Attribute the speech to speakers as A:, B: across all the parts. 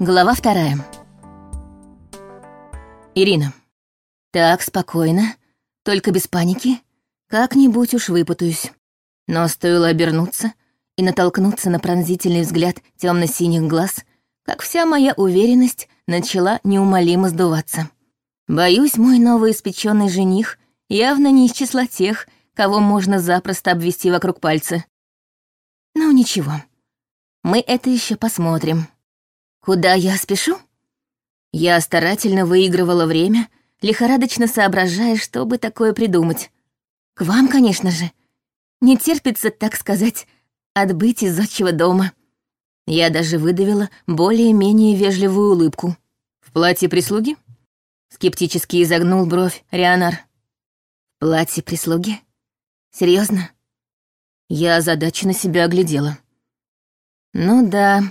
A: Глава вторая. Ирина. Так, спокойно, только без паники. Как-нибудь уж выпутаюсь. Но стоило обернуться и натолкнуться на пронзительный взгляд темно-синих глаз, как вся моя уверенность начала неумолимо сдуваться. Боюсь, мой новоиспеченный жених явно не из числа тех, кого можно запросто обвести вокруг пальца. Ну ничего, мы это еще посмотрим. Куда я спешу? Я старательно выигрывала время, лихорадочно соображая, чтобы такое придумать. К вам, конечно же. Не терпится, так сказать, отбыть из отчего дома. Я даже выдавила более-менее вежливую улыбку. «В платье прислуги?» Скептически изогнул бровь Рианар. «В платье прислуги? Серьезно? Я озадаченно себя оглядела. Ну да,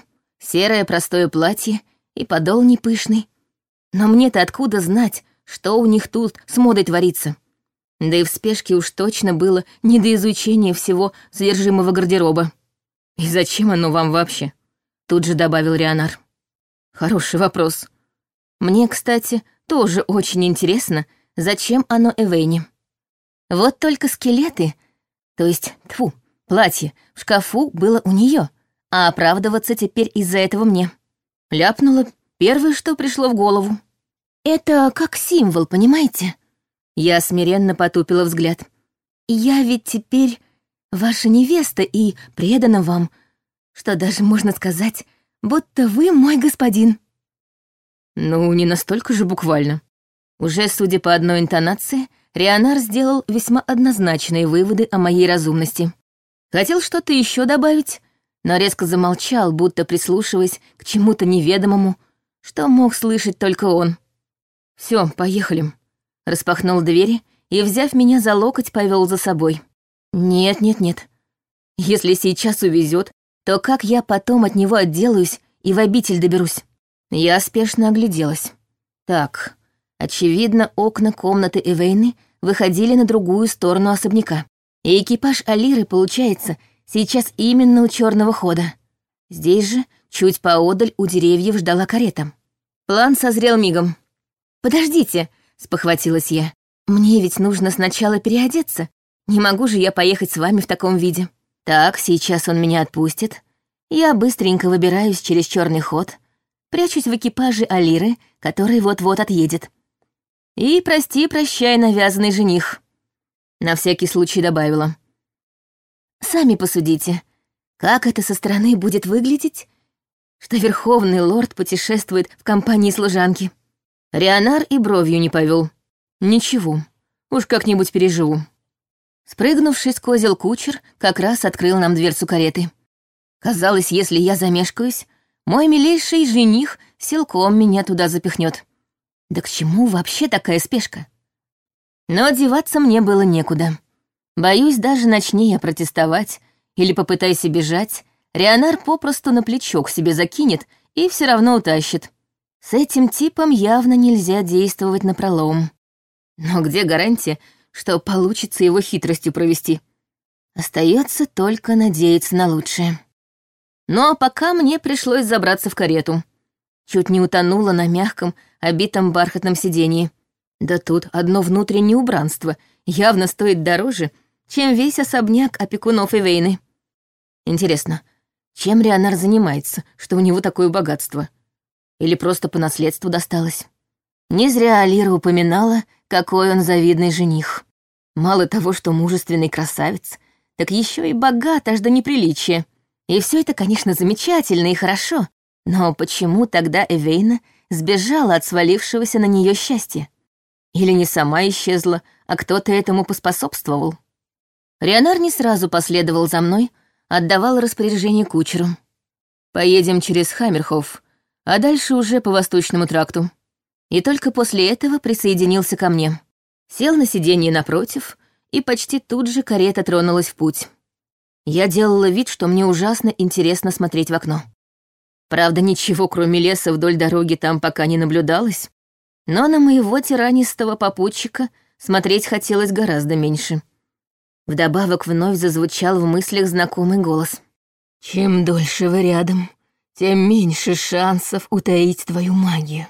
A: Серое простое платье и подол не пышный. Но мне-то откуда знать, что у них тут с модой творится? Да и в спешке уж точно было не до изучения всего содержимого гардероба. «И зачем оно вам вообще?» Тут же добавил Рионар. «Хороший вопрос. Мне, кстати, тоже очень интересно, зачем оно Эвейне. Вот только скелеты, то есть, тфу, платье, в шкафу было у нее, а оправдываться теперь из-за этого мне. Ляпнула первое, что пришло в голову. Это как символ, понимаете? Я смиренно потупила взгляд. Я ведь теперь ваша невеста и предана вам, что даже можно сказать, будто вы мой господин. Ну, не настолько же буквально. Уже, судя по одной интонации, Рионар сделал весьма однозначные выводы о моей разумности. Хотел что-то еще добавить, но резко замолчал, будто прислушиваясь к чему-то неведомому, что мог слышать только он. Все, поехали. Распахнул двери и, взяв меня за локоть, повел за собой. Нет, нет, нет. Если сейчас увезет, то как я потом от него отделаюсь и в обитель доберусь? Я спешно огляделась. Так, очевидно, окна комнаты Эвейны выходили на другую сторону особняка. И экипаж Алиры, получается, — Сейчас именно у черного хода. Здесь же, чуть поодаль, у деревьев ждала карета. План созрел мигом. «Подождите», — спохватилась я. «Мне ведь нужно сначала переодеться. Не могу же я поехать с вами в таком виде». Так, сейчас он меня отпустит. Я быстренько выбираюсь через черный ход, прячусь в экипаже Алиры, который вот-вот отъедет. И прости-прощай, навязанный жених. На всякий случай добавила. Сами посудите, как это со стороны будет выглядеть, что верховный лорд путешествует в компании служанки. Рионар и бровью не повел. Ничего, уж как-нибудь переживу. Спрыгнувший с козел кучер как раз открыл нам дверцу кареты. Казалось, если я замешкаюсь, мой милейший жених силком меня туда запихнет. Да к чему вообще такая спешка? Но одеваться мне было некуда. Боюсь, даже начни я протестовать или попытайся бежать, Рионар попросту на плечо к себе закинет и все равно утащит. С этим типом явно нельзя действовать напролом. Но где гарантия, что получится его хитростью провести? Остается только надеяться на лучшее. Но пока мне пришлось забраться в карету. Чуть не утонула на мягком, обитом бархатном сиденье. Да тут одно внутреннее убранство явно стоит дороже, чем весь особняк опекунов и Вейны. Интересно, чем Рионар занимается, что у него такое богатство? Или просто по наследству досталось? Не зря Алира упоминала, какой он завидный жених. Мало того, что мужественный красавец, так еще и богат аж до неприличия. И все это, конечно, замечательно и хорошо, но почему тогда Эвейна сбежала от свалившегося на нее счастья? Или не сама исчезла, а кто-то этому поспособствовал? Рионар не сразу последовал за мной, отдавал распоряжение кучеру. «Поедем через Хаммерхоф, а дальше уже по Восточному тракту». И только после этого присоединился ко мне. Сел на сиденье напротив, и почти тут же карета тронулась в путь. Я делала вид, что мне ужасно интересно смотреть в окно. Правда, ничего, кроме леса вдоль дороги, там пока не наблюдалось. Но на моего тиранистого попутчика смотреть хотелось гораздо меньше. Вдобавок вновь зазвучал в мыслях знакомый голос. «Чем дольше вы рядом, тем меньше шансов утаить твою магию.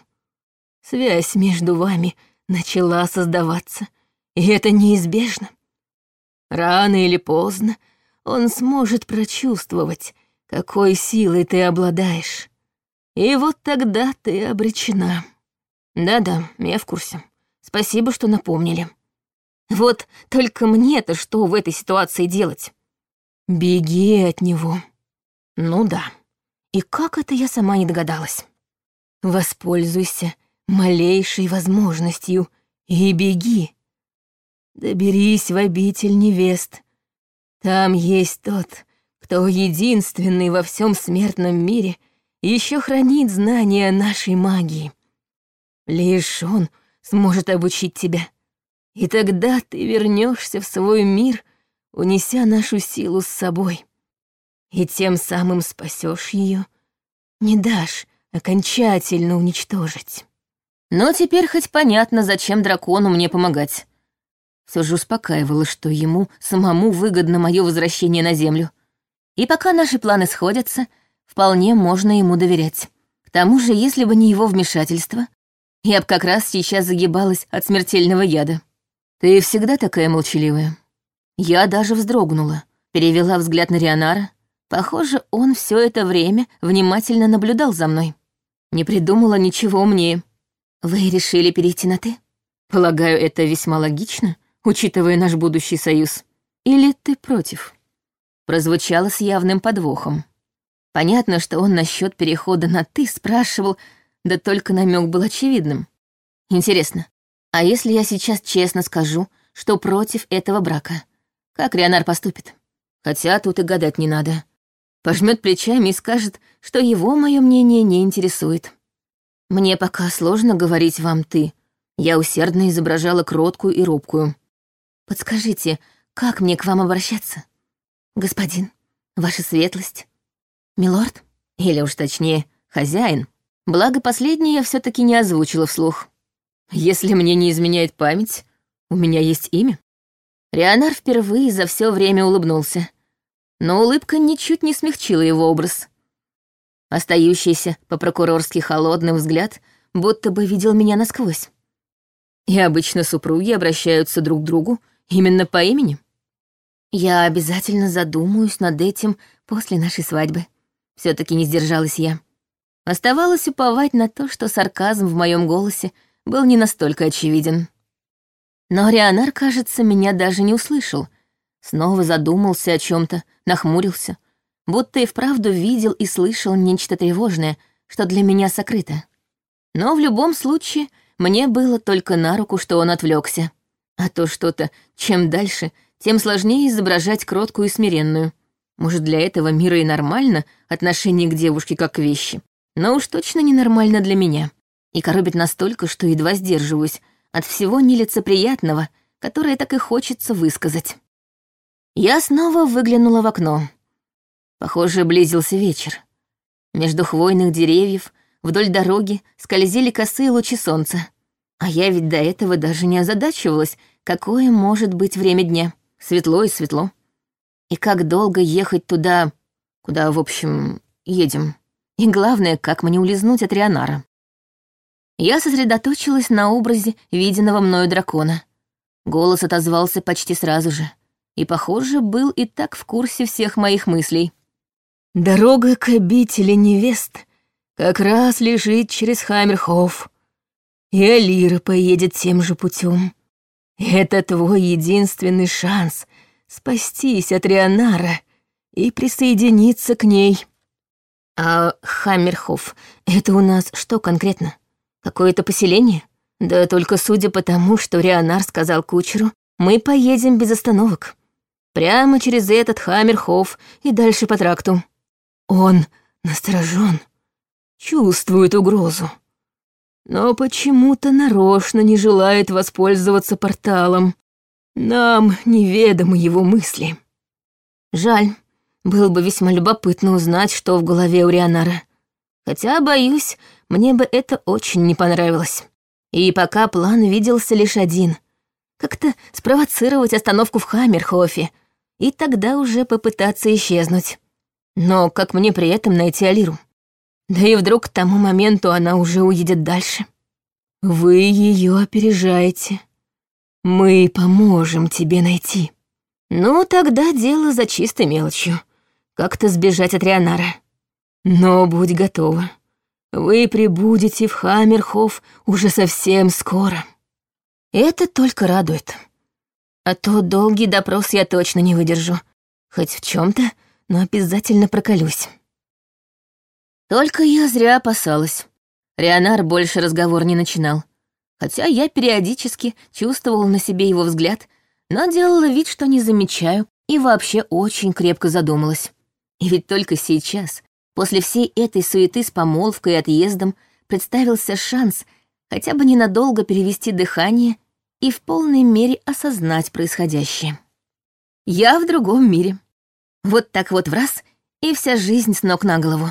A: Связь между вами начала создаваться, и это неизбежно. Рано или поздно он сможет прочувствовать, какой силой ты обладаешь. И вот тогда ты обречена. Да-да, я в курсе. Спасибо, что напомнили. Вот только мне-то что в этой ситуации делать? Беги от него. Ну да. И как это я сама не догадалась? Воспользуйся малейшей возможностью и беги. Доберись в обитель невест. Там есть тот, кто единственный во всем смертном мире еще хранит знания нашей магии. Лишь он сможет обучить тебя. И тогда ты вернешься в свой мир, унеся нашу силу с собой. И тем самым спасешь ее, не дашь окончательно уничтожить. Но теперь хоть понятно, зачем дракону мне помогать. Все же успокаивало, что ему самому выгодно мое возвращение на Землю. И пока наши планы сходятся, вполне можно ему доверять. К тому же, если бы не его вмешательство, я бы как раз сейчас загибалась от смертельного яда. Ты всегда такая молчаливая. Я даже вздрогнула, перевела взгляд на Рионара. Похоже, он все это время внимательно наблюдал за мной. Не придумала ничего умнее. Вы решили перейти на «ты»? Полагаю, это весьма логично, учитывая наш будущий союз. Или ты против? Прозвучало с явным подвохом. Понятно, что он насчет перехода на «ты» спрашивал, да только намек был очевидным. Интересно, а если я сейчас честно скажу, что против этого брака? Как Рионар поступит? Хотя тут и гадать не надо. Пожмет плечами и скажет, что его мое мнение не интересует. Мне пока сложно говорить вам «ты». Я усердно изображала кроткую и робкую. Подскажите, как мне к вам обращаться? Господин, ваша светлость, милорд? Или уж точнее, хозяин? Благо, последнее я все таки не озвучила вслух. Если мне не изменяет память, у меня есть имя. Рионар впервые за все время улыбнулся, но улыбка ничуть не смягчила его образ. Остающийся по-прокурорски холодный взгляд будто бы видел меня насквозь. И обычно супруги обращаются друг к другу именно по имени. Я обязательно задумаюсь над этим после нашей свадьбы. все таки не сдержалась я. Оставалось уповать на то, что сарказм в моем голосе был не настолько очевиден. Но Рионар, кажется, меня даже не услышал. Снова задумался о чем то нахмурился, будто и вправду видел и слышал нечто тревожное, что для меня сокрыто. Но в любом случае мне было только на руку, что он отвлекся. А то что-то, чем дальше, тем сложнее изображать кроткую и смиренную. Может, для этого мира и нормально отношение к девушке как к вещи но уж точно ненормально для меня. И коробит настолько, что едва сдерживаюсь от всего нелицеприятного, которое так и хочется высказать. Я снова выглянула в окно. Похоже, близился вечер. Между хвойных деревьев вдоль дороги скользили косые лучи солнца. А я ведь до этого даже не озадачивалась, какое может быть время дня. Светло и светло. И как долго ехать туда, куда, в общем, едем. И главное, как мне улизнуть от Рионара. Я сосредоточилась на образе виденного мною дракона. Голос отозвался почти сразу же. И, похоже, был и так в курсе всех моих мыслей. «Дорога к обители невест как раз лежит через Хаммерхоф, и Алира поедет тем же путем. Это твой единственный шанс спастись от Рионара и присоединиться к ней». «А Хаммерхоф — это у нас что конкретно? Какое-то поселение? Да только судя по тому, что Рионар сказал кучеру, мы поедем без остановок. Прямо через этот Хаммерхоф и дальше по тракту. Он насторожен, чувствует угрозу. Но почему-то нарочно не желает воспользоваться порталом. Нам неведомы его мысли. Жаль, было бы весьма любопытно узнать, что в голове у Рионара. Хотя, боюсь, мне бы это очень не понравилось. И пока план виделся лишь один. Как-то спровоцировать остановку в Хаммерхофе, и тогда уже попытаться исчезнуть. Но как мне при этом найти Алиру? Да и вдруг к тому моменту она уже уедет дальше. Вы ее опережаете. Мы поможем тебе найти. Ну, тогда дело за чистой мелочью. Как-то сбежать от Рионара. Но будь готова. Вы прибудете в Хаммерхоф уже совсем скоро. Это только радует. А то долгий допрос я точно не выдержу. Хоть в чем то но обязательно проколюсь. Только я зря опасалась. Рионар больше разговор не начинал. Хотя я периодически чувствовала на себе его взгляд, но делала вид, что не замечаю, и вообще очень крепко задумалась. И ведь только сейчас, после всей этой суеты с помолвкой и отъездом, представился шанс хотя бы ненадолго перевести дыхание и в полной мере осознать происходящее. Я в другом мире. Вот так вот в раз, и вся жизнь с ног на голову.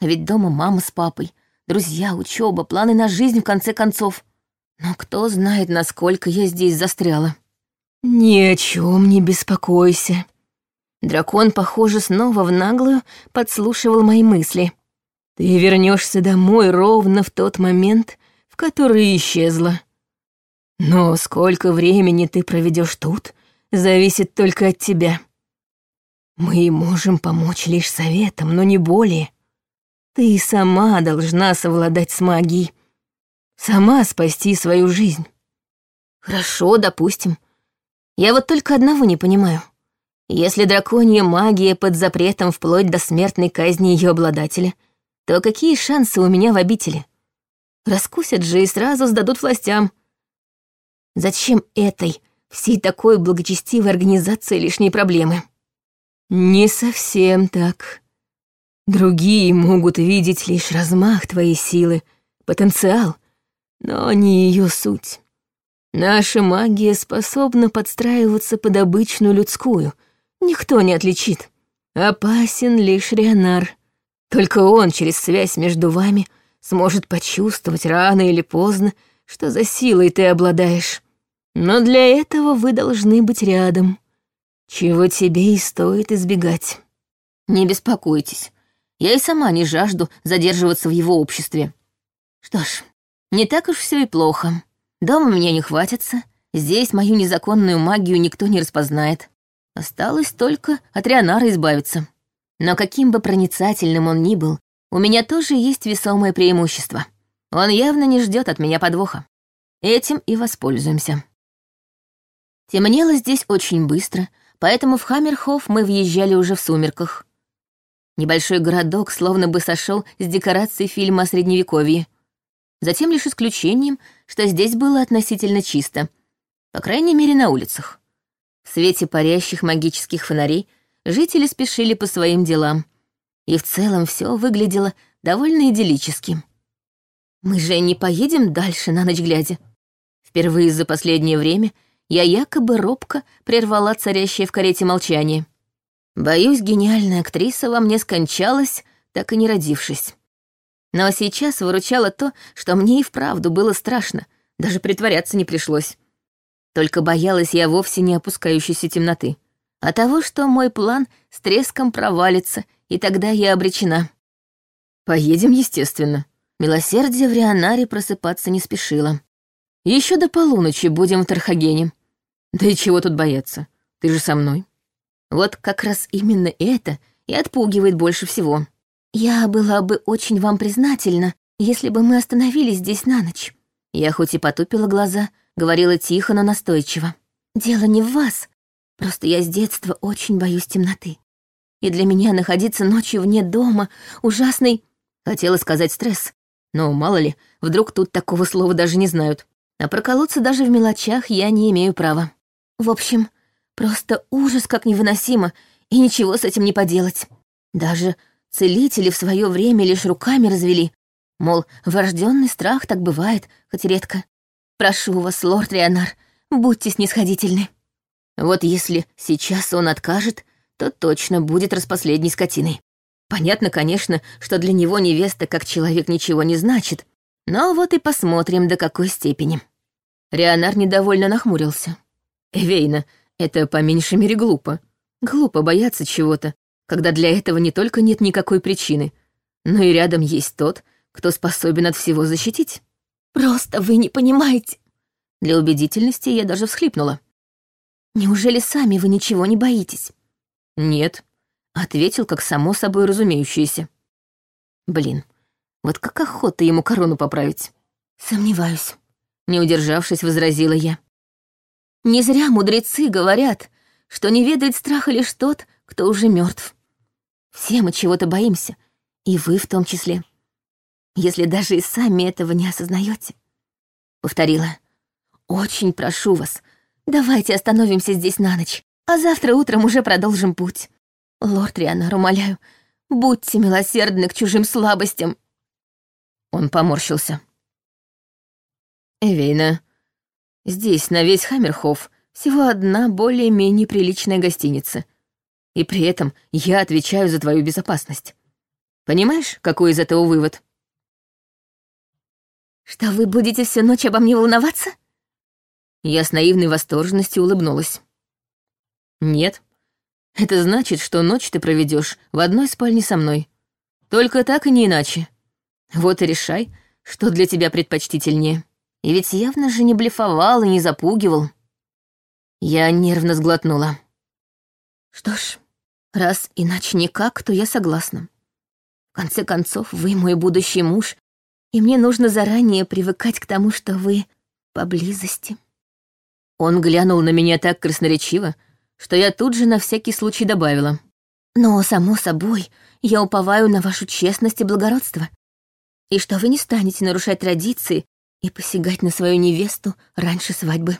A: А ведь дома мама с папой, друзья, учеба, планы на жизнь в конце концов. Но кто знает, насколько я здесь застряла. Ни о чем не беспокойся. Дракон, похоже, снова в наглую подслушивал мои мысли. Ты вернешься домой ровно в тот момент, в который исчезла. Но сколько времени ты проведешь тут, зависит только от тебя. Мы можем помочь лишь советом, но не более. Ты сама должна совладать с магией. Сама спасти свою жизнь. Хорошо, допустим. Я вот только одного не понимаю. Если драконья магия под запретом вплоть до смертной казни ее обладателя, то какие шансы у меня в обители? Раскусят же и сразу сдадут властям. Зачем этой, всей такой благочестивой организации лишние проблемы? «Не совсем так. Другие могут видеть лишь размах твоей силы, потенциал, но не ее суть. Наша магия способна подстраиваться под обычную людскую, никто не отличит. Опасен лишь Рионар. Только он через связь между вами сможет почувствовать рано или поздно, что за силой ты обладаешь. Но для этого вы должны быть рядом чего тебе и стоит избегать. Не беспокойтесь, я и сама не жажду задерживаться в его обществе. Что ж, не так уж все и плохо. Дома меня не хватится, здесь мою незаконную магию никто не распознает. Осталось только от Рионара избавиться. Но каким бы проницательным он ни был, у меня тоже есть весомое преимущество. Он явно не ждет от меня подвоха. Этим и воспользуемся. Темнело здесь очень быстро — поэтому в Хаммерхоф мы въезжали уже в сумерках. Небольшой городок словно бы сошел с декораций фильма о Средневековье. Затем лишь исключением, что здесь было относительно чисто, по крайней мере, на улицах. В свете парящих магических фонарей жители спешили по своим делам, и в целом все выглядело довольно идиллически. Мы же не поедем дальше на ночь глядя. Впервые за последнее время я якобы робко прервала царящее в карете молчание. Боюсь, гениальная актриса во мне скончалась, так и не родившись. Но сейчас выручало то, что мне и вправду было страшно, даже притворяться не пришлось. Только боялась я вовсе не опускающейся темноты, а того, что мой план с треском провалится, и тогда я обречена. Поедем, естественно. Милосердие в Рионаре просыпаться не спешило. Еще до полуночи будем в Тархагене. Да и чего тут бояться? Ты же со мной. Вот как раз именно это и отпугивает больше всего. Я была бы очень вам признательна, если бы мы остановились здесь на ночь. Я хоть и потупила глаза, говорила тихо, но настойчиво. Дело не в вас, просто я с детства очень боюсь темноты. И для меня находиться ночью вне дома ужасный... Хотела сказать стресс, но мало ли, вдруг тут такого слова даже не знают. А проколоться даже в мелочах я не имею права. В общем, просто ужас как невыносимо, и ничего с этим не поделать. Даже целители в свое время лишь руками развели. Мол, врожденный страх так бывает, хоть редко. Прошу вас, лорд Рионар, будьте снисходительны. Вот если сейчас он откажет, то точно будет распоследней скотиной. Понятно, конечно, что для него невеста как человек ничего не значит, но вот и посмотрим, до какой степени. Рионар недовольно нахмурился. Эвейна, это по меньшей мере глупо. Глупо бояться чего-то, когда для этого не только нет никакой причины, но и рядом есть тот, кто способен от всего защитить.
B: Просто вы не понимаете.
A: Для убедительности я даже всхлипнула.
B: Неужели сами вы ничего не боитесь?
A: Нет, ответил как само собой разумеющееся. Блин, вот как охота ему корону поправить.
B: Сомневаюсь.
A: Не удержавшись, возразила я.
B: Не зря мудрецы говорят, что не ведает страха лишь тот, кто уже мертв. Все мы чего-то боимся, и вы в том числе. Если даже и сами этого не осознаете. Повторила. Очень прошу вас, давайте остановимся здесь на ночь, а завтра утром уже продолжим путь. Лорд Рианар, умоляю, будьте милосердны к чужим слабостям.
A: Он поморщился. Эвейна, здесь, на весь Хаммерхоф, всего одна более-менее приличная гостиница. И при этом я отвечаю за твою безопасность. Понимаешь, какой из этого вывод?
B: Что вы будете всю ночь обо мне волноваться?
A: Я с наивной восторженностью улыбнулась. Нет. Это значит, что ночь ты проведешь в одной спальне со мной. Только так и не иначе. Вот и решай, что для тебя предпочтительнее. И ведь явно же не блефовал и не запугивал. Я нервно сглотнула.
B: Что ж, раз иначе никак, то я согласна. В конце концов, вы мой будущий муж, и мне нужно заранее привыкать к тому, что вы поблизости.
A: Он глянул на меня так красноречиво, что я тут же на всякий случай добавила.
B: Но, само собой, я уповаю на вашу честность и благородство и что вы не станете нарушать традиции и посягать на свою невесту раньше свадьбы.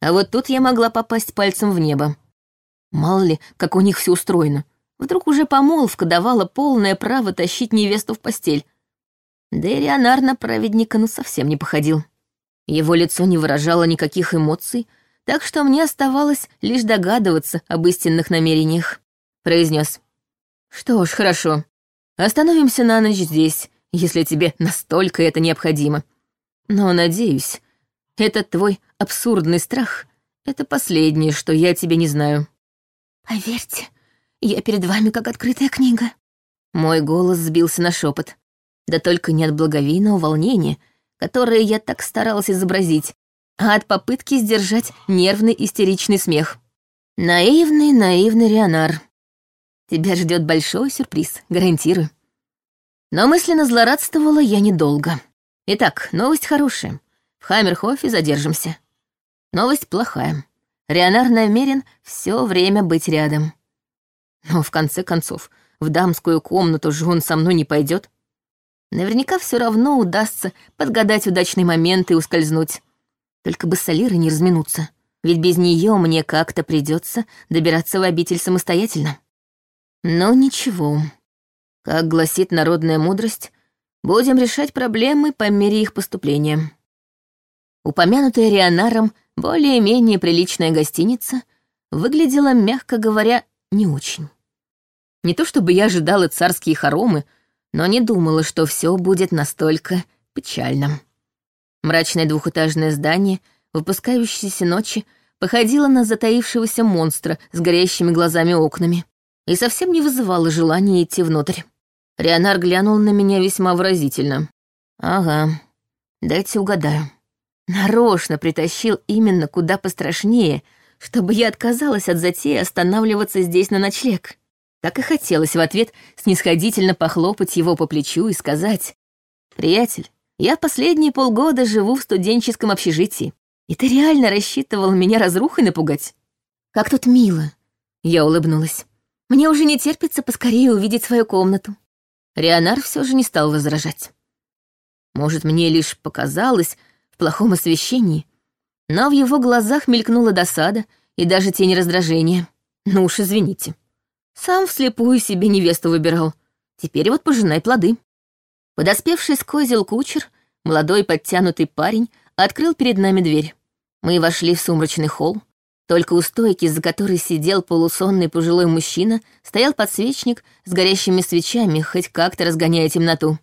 A: А вот тут я могла попасть пальцем в небо. Мало ли, как у них все устроено. Вдруг уже помолвка давала полное право тащить невесту в постель. Да и Рионар на праведника ну совсем не походил. Его лицо не выражало никаких эмоций, так что мне оставалось лишь догадываться об истинных намерениях. Произнес: «Что ж, хорошо. Остановимся на ночь здесь, если тебе настолько это необходимо. Но, надеюсь, этот твой абсурдный страх — это последнее, что я тебе не знаю.
B: Поверьте, я перед вами как открытая книга.
A: Мой голос сбился на шепот. Да только не от благовейного волнения, которое я так старалась изобразить, а от попытки сдержать нервный истеричный смех. Наивный, наивный Рионар. Тебя ждет большой сюрприз, гарантирую. Но мысленно злорадствовала я недолго. Итак, новость хорошая. В Хаммерхофе задержимся. Новость плохая. Рионар намерен все время быть рядом. Но в конце концов, в дамскую комнату же он со мной не пойдет. Наверняка все равно удастся подгадать удачный момент и ускользнуть. Только бы с Алирой не разминуться. Ведь без нее мне как-то придется добираться в обитель самостоятельно. Но ничего, как гласит народная мудрость, будем решать проблемы по мере их поступления. Упомянутая Рионаром более-менее приличная гостиница выглядела, мягко говоря, не очень. Не то чтобы я ожидала царские хоромы, но не думала, что все будет настолько печально. Мрачное двухэтажное здание, выпускающееся ночи, походило на затаившегося монстра с горящими глазами окнами и совсем не вызывало желания идти внутрь. Рионар глянул на меня весьма выразительно. «Ага, дайте угадаю. Нарочно притащил именно куда пострашнее, чтобы я отказалась от затеи останавливаться здесь на ночлег. Так и хотелось в ответ снисходительно похлопать его по плечу и сказать, «Приятель, я последние полгода живу в студенческом общежитии, и ты реально рассчитывал меня разрухой напугать?»
B: «Как тут мило!» Я улыбнулась. «Мне уже не терпится поскорее увидеть свою комнату.
A: Рионар все же не стал возражать. Может, мне лишь показалось в плохом освещении, но в его глазах мелькнула досада и даже тень раздражения. Ну уж извините. Сам вслепую себе невесту выбирал. Теперь вот пожинай плоды. Подоспевший с козел кучер, молодой подтянутый парень, открыл перед нами дверь. Мы вошли в сумрачный холл, только у стойки, за которой сидел полусонный пожилой мужчина, стоял подсвечник с горящими свечами, хоть как-то разгоняя темноту.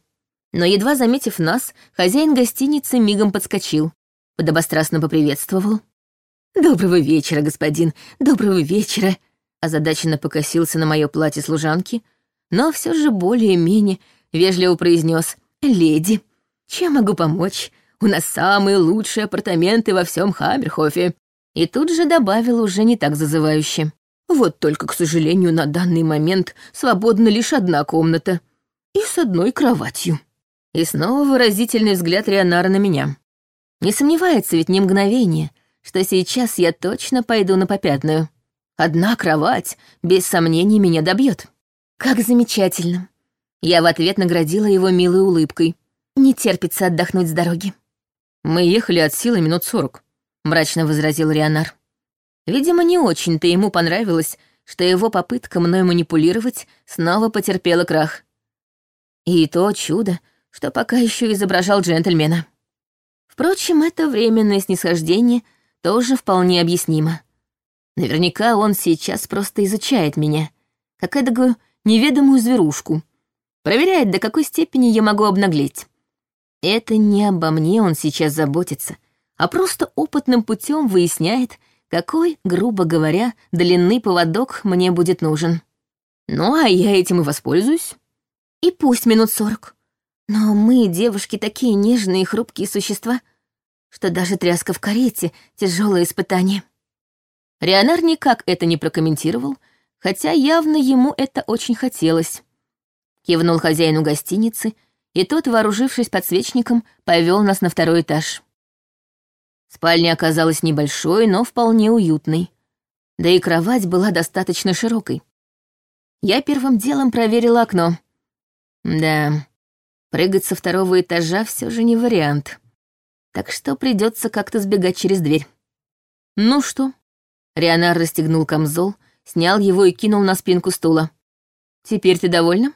A: Но едва заметив нас, хозяин гостиницы мигом подскочил, подобострастно поприветствовал. «Доброго вечера, господин, доброго вечера!» Озадаченно покосился на мое платье служанки, но все же более-менее
B: вежливо произнес «Леди, чем могу помочь? У нас самые лучшие апартаменты во всем Хаммерхофе». И тут же добавил уже не так зазывающе. «Вот только, к сожалению, на данный момент свободна лишь одна комната. И с одной кроватью». И снова выразительный взгляд Рионара на меня. Не сомневается ведь ни мгновение, что сейчас я точно пойду на попятную. Одна кровать, без сомнений, меня добьет. Как замечательно. Я в ответ наградила его милой улыбкой. Не терпится отдохнуть с дороги.
A: Мы ехали от силы минут сорок, мрачно возразил Рионар. Видимо, не очень-то ему понравилось, что его попытка мной манипулировать снова потерпела крах. И то чудо, что пока еще изображал джентльмена. Впрочем, это временное снисхождение тоже вполне объяснимо. Наверняка он сейчас просто изучает меня, как эдакую неведомую зверушку. Проверяет, до какой степени я могу обнаглеть. Это не обо мне он сейчас заботится, а просто опытным путем выясняет, какой, грубо говоря, длинный поводок мне будет нужен. Ну, а я этим и воспользуюсь. И пусть минут сорок. Но мы, девушки, такие нежные и хрупкие существа, что даже тряска в карете — тяжелое испытание. Рионар никак это не прокомментировал, хотя явно ему это очень хотелось. Кивнул хозяину гостиницы, и тот, вооружившись подсвечником, повел нас на второй этаж. Спальня оказалась небольшой, но вполне уютной. Да и кровать была достаточно широкой. Я первым делом проверила окно. Да, прыгать со второго этажа все же не вариант. Так что придется как-то сбегать через дверь. Ну что? Рионар расстегнул камзол, снял его и кинул на спинку стула. Теперь ты довольна?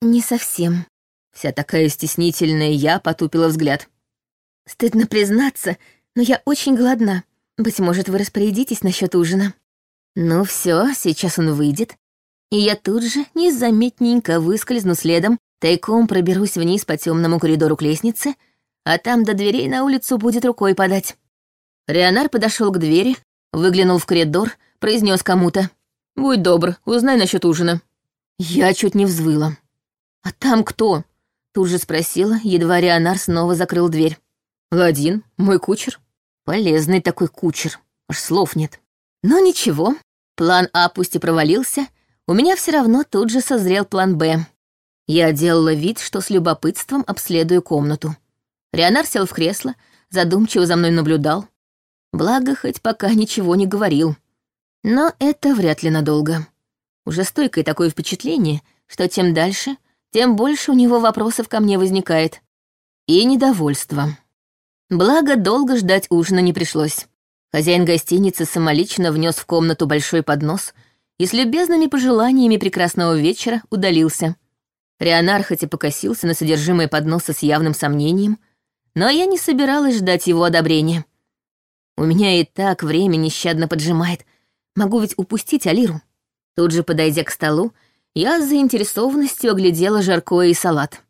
B: Не совсем.
A: Вся такая стеснительная я потупила взгляд.
B: Стыдно признаться, но я очень голодна. Быть может, вы распорядитесь насчет ужина.
A: Ну все, сейчас он выйдет, и я тут же незаметненько выскользну следом, тайком проберусь вниз по темному коридору к лестнице, а там до дверей на улицу будет рукой подать. Рионар подошел к двери, выглянул в коридор, произнес кому-то. «Будь добр, узнай насчет ужина». Я чуть не взвыла. «А там кто?» Тут же спросила, едва Рионар снова закрыл дверь. «Ладин, мой кучер». Полезный такой кучер, аж слов нет. Но ничего, план А пусть и провалился, у меня все равно тут же созрел план Б. Я делала вид, что с любопытством обследую комнату. Рионар сел в кресло, задумчиво за мной наблюдал. Благо, хоть пока ничего не говорил. Но это вряд ли надолго. Уже стойкое такое впечатление, что тем дальше, тем больше у него вопросов ко мне возникает. И недовольство. Благо, долго ждать ужина не пришлось. Хозяин гостиницы самолично внес в комнату большой поднос и с любезными пожеланиями прекрасного вечера удалился. Рионар хоть и покосился на содержимое подноса с явным сомнением, но я не собиралась ждать его одобрения. У меня и так время нещадно поджимает. Могу ведь упустить Алиру. Тут же, подойдя к столу, я с заинтересованностью оглядела жаркое и салат.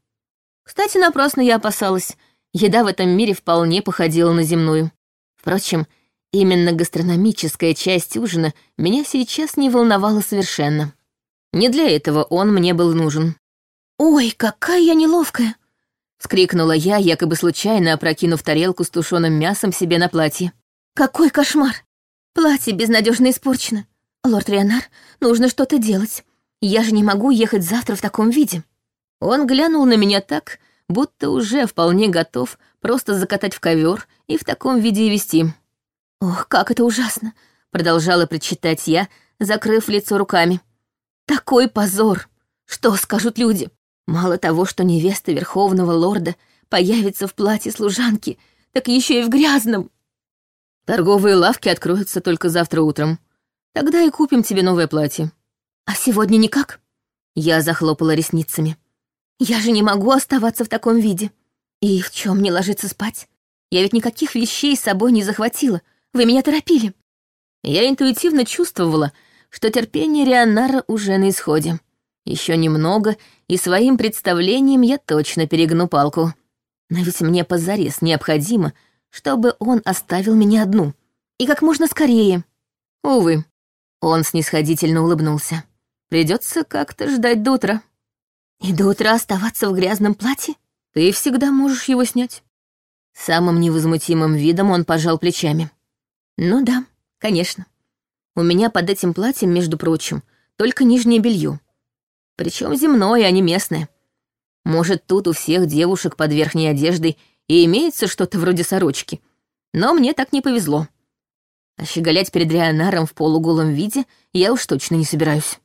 A: Кстати, напрасно я опасалась. Еда в этом мире вполне походила на земную. Впрочем, именно гастрономическая часть ужина меня сейчас не волновала совершенно. Не для этого он мне был нужен.
B: «Ой, какая я неловкая!»
A: — вскрикнула я, якобы случайно опрокинув тарелку с тушеным мясом себе на платье.
B: «Какой кошмар! Платье безнадежно испорчено. Лорд Рионар, нужно что-то делать. Я же не могу ехать завтра в таком виде».
A: Он глянул на меня так, будто уже вполне готов просто закатать в ковер и в таком виде и вести.
B: «Ох, как это ужасно!» — продолжала причитать я, закрыв лицо руками. «Такой позор! Что скажут люди? Мало того, что невеста верховного лорда появится в платье служанки, так еще и в грязном!»
A: «Торговые лавки откроются только завтра утром. Тогда и купим тебе новое платье».
B: «А сегодня никак?»
A: Я захлопала ресницами.
B: Я же не могу оставаться в таком виде. И в чем мне ложиться спать? Я ведь никаких вещей с собой не захватила. Вы меня торопили.
A: Я интуитивно чувствовала, что терпение Рианнара уже на исходе. Еще немного, и своим представлением я точно перегну палку. Но ведь мне позарез необходимо, чтобы он оставил меня одну. И как можно скорее. Увы. Он снисходительно улыбнулся. Придется как-то ждать до утра.
B: И до утра оставаться в грязном платье?
A: Ты всегда можешь его снять. Самым невозмутимым видом он пожал плечами. Ну да, конечно. У меня под этим платьем, между прочим, только нижнее белье. Причем земное, а не местное. Может, тут у всех девушек под верхней одеждой и имеется что-то вроде сорочки. Но мне так не повезло. А щеголять перед Рионаром в полуголом виде я уж точно не собираюсь.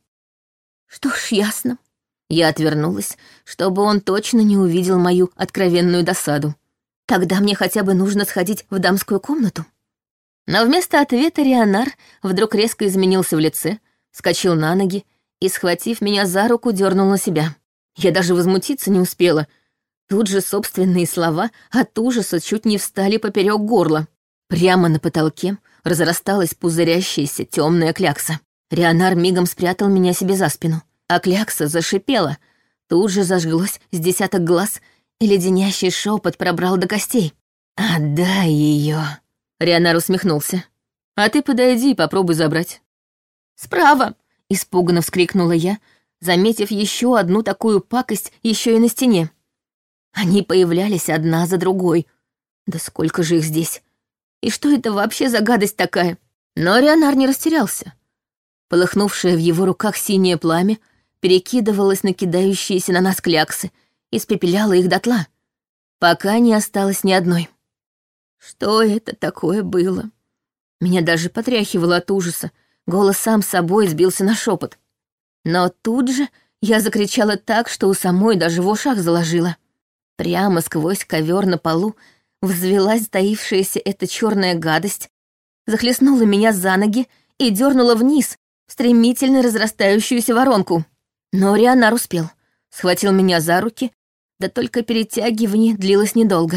B: Что ж, ясно.
A: Я отвернулась, чтобы он точно не увидел мою откровенную досаду.
B: Тогда мне хотя бы нужно сходить в дамскую комнату.
A: Но вместо ответа Рионар вдруг резко изменился в лице, вскочил на ноги и, схватив меня за руку, дернул на себя. Я даже возмутиться не успела. Тут же собственные слова от ужаса чуть не встали поперек горла. Прямо на потолке разрасталась пузырящаяся темная клякса. Рионар мигом спрятал меня себе за спину, а клякса зашипела. Тут же зажглось с десяток глаз, и леденящий шепот пробрал до костей. «Отдай ее!» Рионар усмехнулся. «А ты подойди и попробуй забрать».
B: «Справа!»
A: — испуганно вскрикнула я, заметив еще одну такую пакость еще и на стене. Они появлялись одна за другой. Да сколько же их здесь? И что это вообще за гадость такая? Но Рионар не растерялся. Полыхнувшее в его руках синее пламя перекидывалось на кидающиеся на нас кляксы, испепеляло их дотла, пока не осталось ни одной. Что это такое было? Меня даже потряхивало от ужаса, голос сам собой сбился на шепот. Но тут же я закричала так, что у самой даже в ушах заложила. Прямо сквозь ковер на полу взвелась стоившаяся эта черная гадость, захлестнула меня за ноги и дернула вниз, в стремительно разрастающуюся воронку. Но Рианар успел. Схватил меня за руки, да только перетягивание длилось недолго.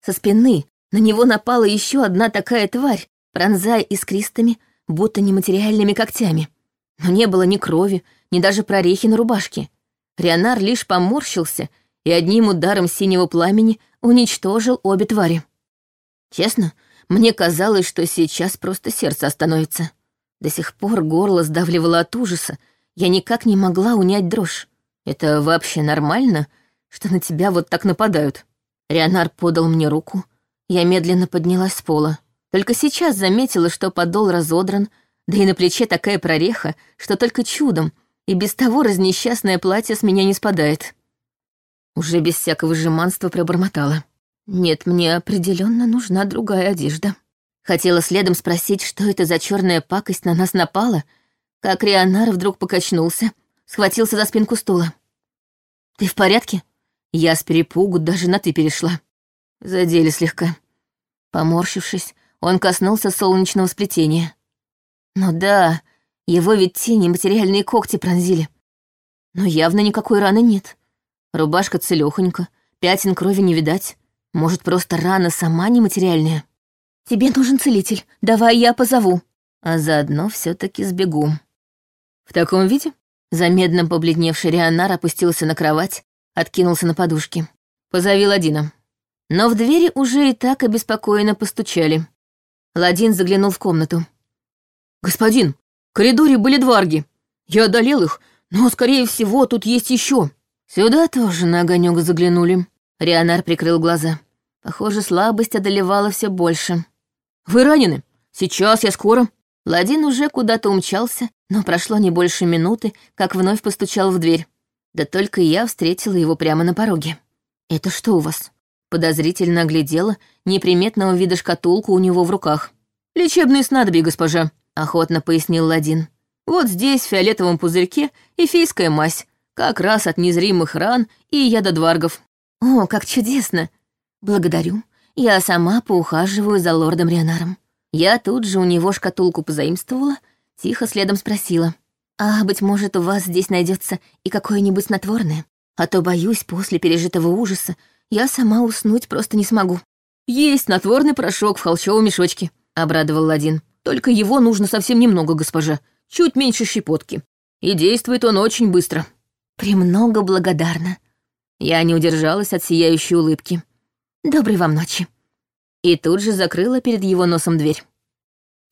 A: Со спины на него напала еще одна такая тварь, пронзая искристыми, будто нематериальными когтями. Но не было ни крови, ни даже прорехи на рубашке. Рионар лишь поморщился и одним ударом синего пламени уничтожил обе твари. Честно, мне казалось, что сейчас просто сердце остановится. До сих пор горло сдавливало от ужаса, я никак не могла унять дрожь. Это вообще нормально, что на тебя вот так нападают? Рионар подал мне руку, я медленно поднялась с пола. Только сейчас заметила, что подол разодран, да и на плече такая прореха, что только чудом, и без того разнесчастное платье с меня не спадает. Уже без всякого жеманства пробормотала. Нет, мне определенно нужна другая одежда. Хотела следом спросить, что это за черная пакость на нас напала, как Рионар вдруг покачнулся, схватился за спинку стула. «Ты в порядке?» Я с перепугу даже на «ты» перешла. Задели слегка. Поморщившись, он коснулся солнечного сплетения. Ну да, его ведь те нематериальные когти пронзили. Но явно никакой раны нет. Рубашка целёхонька, пятен крови не видать. Может, просто рана сама нематериальная?
B: Тебе нужен целитель, давай я позову.
A: А заодно все таки сбегу. В таком виде? Замедно побледневший Рионар опустился на кровать, откинулся на подушки. Позови Ладина. Но в двери уже и так обеспокоенно постучали. Ладин заглянул в комнату. «Господин, в коридоре были дварги. Я одолел их, но, скорее всего, тут есть еще. Сюда тоже на огонек заглянули». Рионар прикрыл глаза. Похоже, слабость одолевала все больше. «Вы ранены? Сейчас я скоро». Ладин уже куда-то умчался, но прошло не больше минуты, как вновь постучал в дверь. Да только я встретила его прямо на пороге. «Это что у вас?» Подозрительно оглядела неприметного вида шкатулку у него в руках. «Лечебные снадобья, госпожа», — охотно пояснил Ладин. «Вот здесь, в фиолетовом пузырьке, эфейская мазь, как раз от незримых ран и ядодваргов». «О, как чудесно! Благодарю. Я сама поухаживаю за лордом Рионаром». Я тут же у него шкатулку позаимствовала, тихо следом спросила. «А, быть может, у вас здесь найдется и какое-нибудь снотворное? А то, боюсь, после пережитого ужаса я сама уснуть просто не смогу. Есть снотворный порошок в холчевом мешочке, обрадовал Ладин. Только его нужно совсем немного, госпожа, чуть меньше щепотки. И действует он очень быстро. Премного благодарна. Я не удержалась от сияющей улыбки. Доброй вам ночи. И тут же закрыла перед его носом дверь.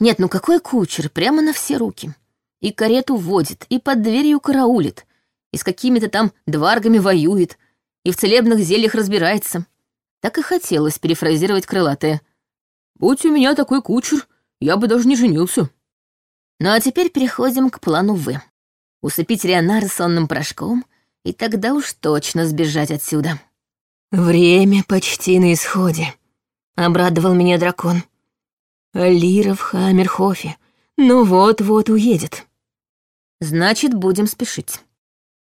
A: Нет, ну какой кучер, прямо на все руки. И карету водит, и под дверью караулит.
B: и с какими-то там дваргами воюет, и в целебных зельях разбирается. Так и хотелось перефразировать крылатое. «Будь у меня такой кучер, я бы даже не женился». Ну а теперь переходим к плану «В». Усыпить Рионара сонным порошком, и тогда уж точно сбежать отсюда.
A: «Время почти на исходе», — обрадовал меня дракон. «Лира в Хаммерхофе, но вот-вот уедет».
B: «Значит, будем спешить».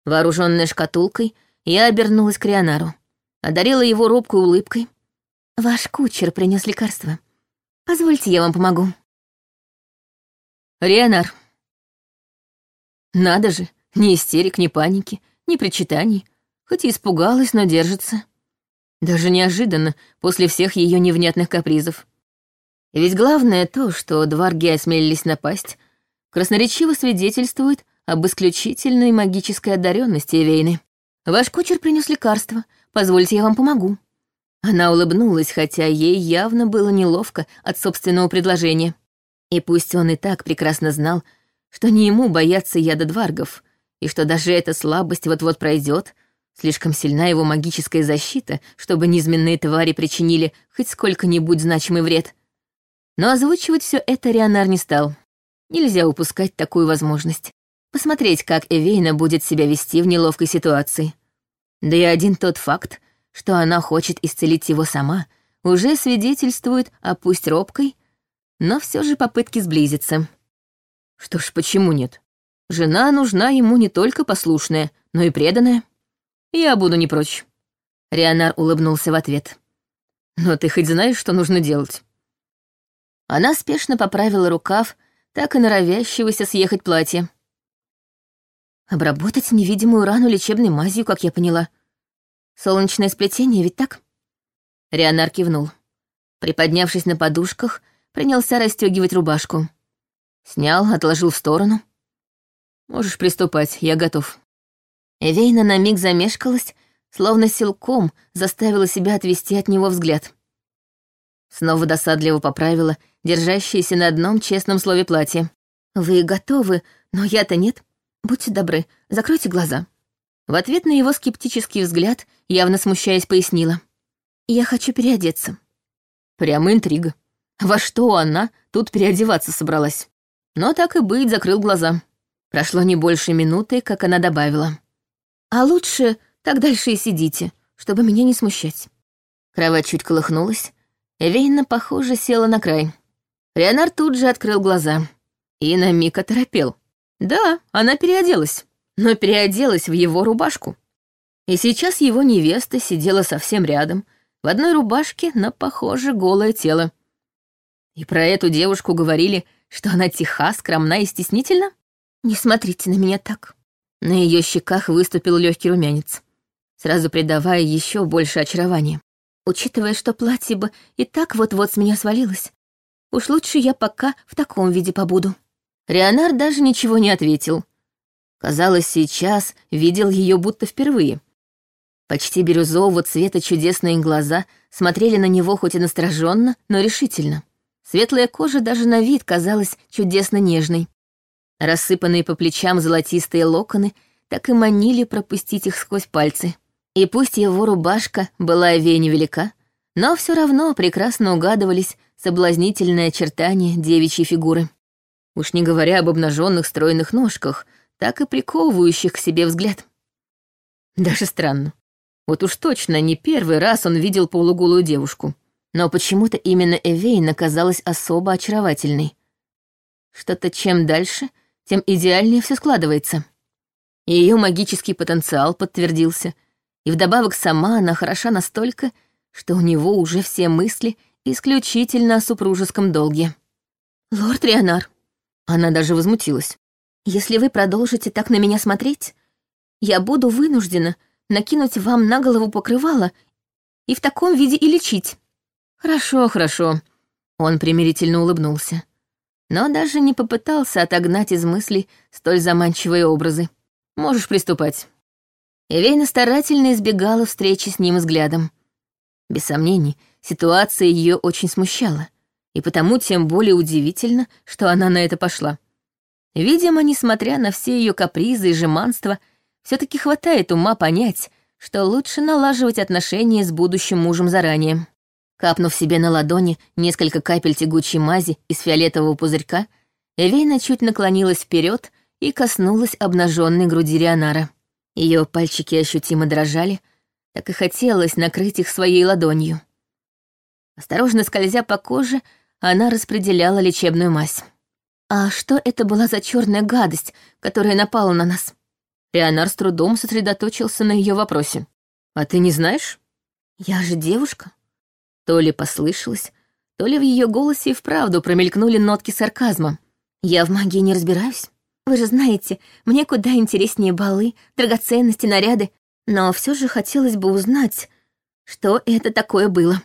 B: Вооруженная шкатулкой, я обернулась к Рионару, одарила его робкой улыбкой. «Ваш кучер принес лекарство. Позвольте, я вам помогу». Рионар. Надо же, ни истерик, ни паники, ни причитаний. Хоть и испугалась, но держится. Даже неожиданно, после всех ее невнятных капризов. И ведь главное то, что дварги осмелились напасть, красноречиво свидетельствует об исключительной магической одаренности Эвейны. Ваш кучер принес лекарство, позвольте, я вам помогу. Она улыбнулась, хотя ей явно было неловко от собственного предложения. И пусть он и так прекрасно знал, что не ему бояться яда дваргов, и что даже эта слабость вот-вот пройдет, слишком сильна его магическая защита, чтобы низменные твари причинили хоть сколько-нибудь значимый вред. Но озвучивать все это Рионар не стал. Нельзя упускать такую возможность. Посмотреть, как Эвейна будет себя вести в неловкой ситуации. Да и один тот факт, что она хочет исцелить его сама, уже свидетельствует о пусть робкой, но все же попытки сблизиться. Что ж, почему нет? Жена нужна ему не только послушная, но и преданная. Я буду не прочь. Рионар улыбнулся в ответ. Но ты хоть знаешь, что нужно делать? Она спешно поправила рукав, так и норовящегося съехать платье. Обработать невидимую рану лечебной мазью, как я поняла. Солнечное сплетение, ведь так? Рионар кивнул. Приподнявшись на подушках, принялся расстегивать рубашку. Снял, отложил в сторону. «Можешь приступать, я готов». Эвейна на миг замешкалась, словно силком заставила себя отвести от него взгляд. Снова досадливо поправила держащееся на одном честном слове платье. «Вы готовы, но я-то нет. Будьте добры, закройте глаза». В ответ на его скептический взгляд, явно смущаясь, пояснила. «Я хочу переодеться». Прямо интрига. Во что она тут переодеваться собралась? Но так и быть, закрыл глаза. Прошло не больше минуты, как она добавила. «А лучше так дальше и сидите, чтобы меня не смущать». Кровать чуть колыхнулась. Эвейна, похоже, села на край. Леонар тут же открыл глаза. И на миг оторопел. Да, она переоделась, но переоделась в его рубашку. И сейчас его невеста сидела совсем рядом, в одной рубашке, но, похоже, голое тело. И про эту девушку говорили, что она тиха, скромна и стеснительна? Не смотрите на меня так. На ее щеках выступил легкий румянец, сразу придавая еще больше очарования. Учитывая, что платье бы и так вот-вот с меня свалилось, уж лучше я пока в таком виде побуду. Рионар даже ничего не ответил. Казалось, сейчас видел ее будто впервые. Почти бирюзового цвета чудесные глаза смотрели на него хоть и настороженно, но решительно. Светлая кожа даже на вид казалась чудесно нежной. Рассыпанные по плечам золотистые локоны так и манили пропустить их сквозь пальцы. И пусть его рубашка была овей невелика, но все равно прекрасно угадывались соблазнительные очертания девичьей фигуры. Уж не говоря об обнаженных стройных ножках, так и приковывающих к себе взгляд. Даже странно. Вот уж точно не первый раз он видел полуголую девушку. Но почему-то именно Эвейна казалась особо очаровательной. Что-то чем дальше, тем идеальнее все складывается. Ее магический потенциал подтвердился, и вдобавок сама она хороша настолько, что у него уже все мысли исключительно о супружеском долге. «Лорд Рионар», она даже возмутилась. «Если вы продолжите так на меня смотреть, я буду вынуждена накинуть вам на голову покрывало и в таком виде и лечить». «Хорошо, хорошо», — он примирительно улыбнулся. Но даже не попытался отогнать из мыслей столь заманчивые образы. «Можешь приступать». Эвейна старательно избегала встречи с ним взглядом. Без сомнений, ситуация ее очень смущала, и потому тем более удивительно, что она на это пошла. Видимо, несмотря на все ее капризы и жеманства, все таки хватает ума понять, что лучше налаживать отношения с будущим мужем заранее. Капнув себе на ладони несколько капель тягучей мази из фиолетового пузырька, Эвейна чуть наклонилась вперед и коснулась обнаженной груди Рионара. Ее пальчики ощутимо дрожали, так и хотелось накрыть их своей ладонью. Осторожно скользя по коже, она распределяла лечебную мазь. «А что это была за черная гадость, которая напала на нас?» Рионар с трудом сосредоточился на ее вопросе. «А ты не знаешь?» «Я же девушка». То ли послышалось, то ли в ее голосе и вправду промелькнули нотки сарказма. «Я в магии не разбираюсь. Вы же знаете, мне куда интереснее балы, драгоценности, наряды, но все же хотелось бы узнать, что это такое было».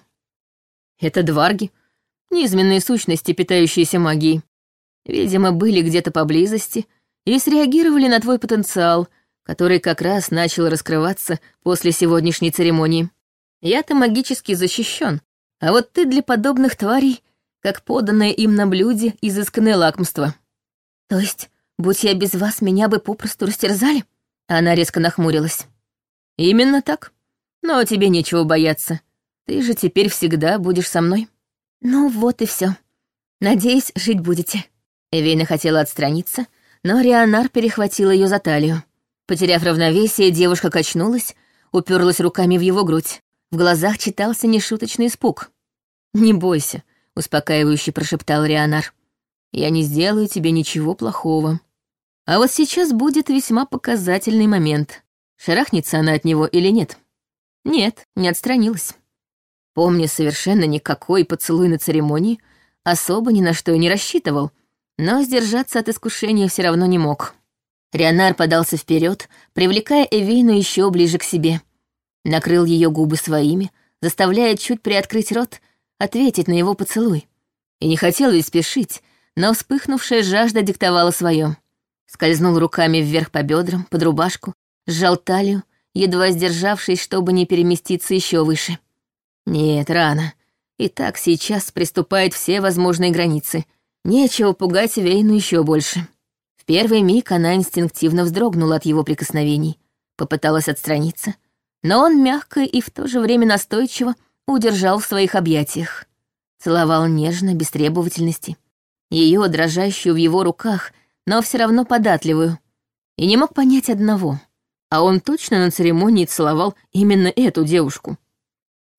A: «Это дварги, низменные сущности, питающиеся магией. Видимо, были где-то поблизости и среагировали на твой потенциал, который как раз начал раскрываться после сегодняшней церемонии. Я-то магически защищен, а вот ты для подобных тварей, как поданное им на блюде, изысканное лакомство.
B: То есть, будь я без вас, меня бы попросту растерзали?
A: Она резко нахмурилась. Именно так. Но тебе нечего бояться. Ты же теперь всегда будешь со мной.
B: Ну вот и все. Надеюсь, жить будете.
A: Эвейна хотела отстраниться, но Рионар перехватил ее за талию. Потеряв равновесие, девушка качнулась, уперлась руками в его грудь. В глазах читался нешуточный испуг. «Не бойся», — успокаивающе прошептал Рионар. «Я не сделаю тебе ничего плохого. А вот сейчас будет весьма показательный момент. Шарахнется она от него или нет?» «Нет, не отстранилась». Помня совершенно никакой поцелуй на церемонии, особо ни на что и не рассчитывал, но сдержаться от искушения все равно не мог. Рионар подался вперед, привлекая Эвейну еще ближе к себе накрыл ее губы своими, заставляя чуть приоткрыть рот, ответить на его поцелуй. И не хотел ведь спешить, но вспыхнувшая жажда диктовала свое. Скользнул руками вверх по бедрам, под рубашку, сжал талию, едва сдержавшись, чтобы не переместиться еще выше. Нет, рано. И так сейчас приступает все возможные границы. Нечего пугать Вейну еще больше. В первый миг она инстинктивно вздрогнула от его прикосновений, попыталась отстраниться — но он мягко и в то же время настойчиво удержал в своих объятиях. Целовал нежно, без требовательности. Ее, дрожащую в его руках, но все равно податливую. И не мог понять одного. А он точно на церемонии целовал именно эту девушку.